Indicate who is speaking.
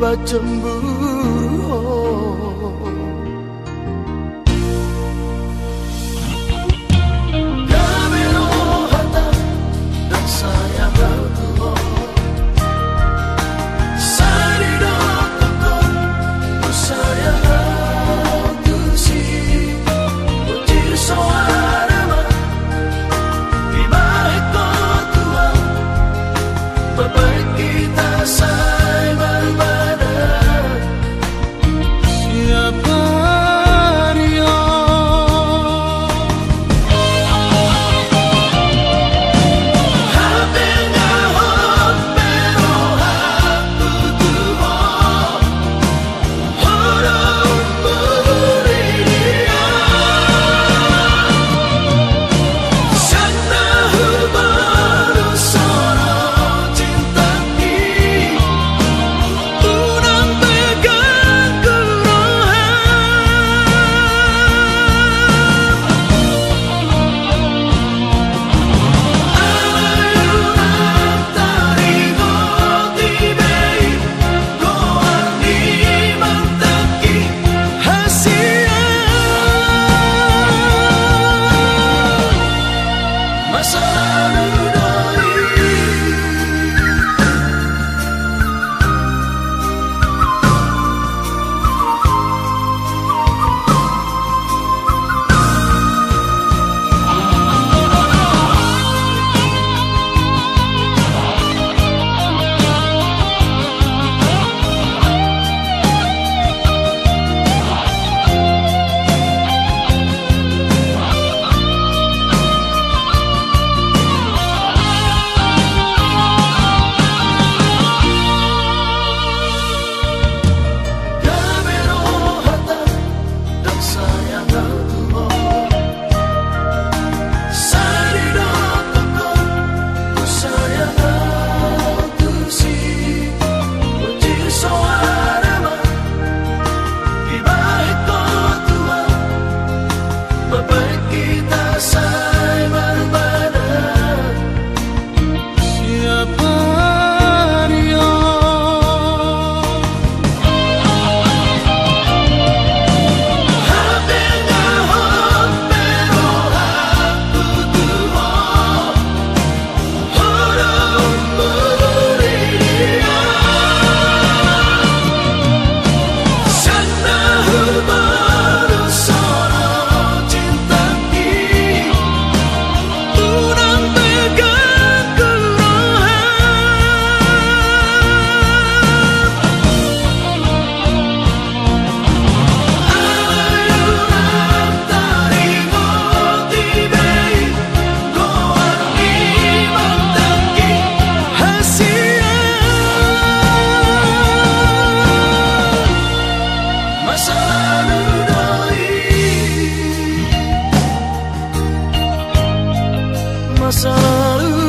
Speaker 1: Mapa cemburu ho oh. Masa lalu lalu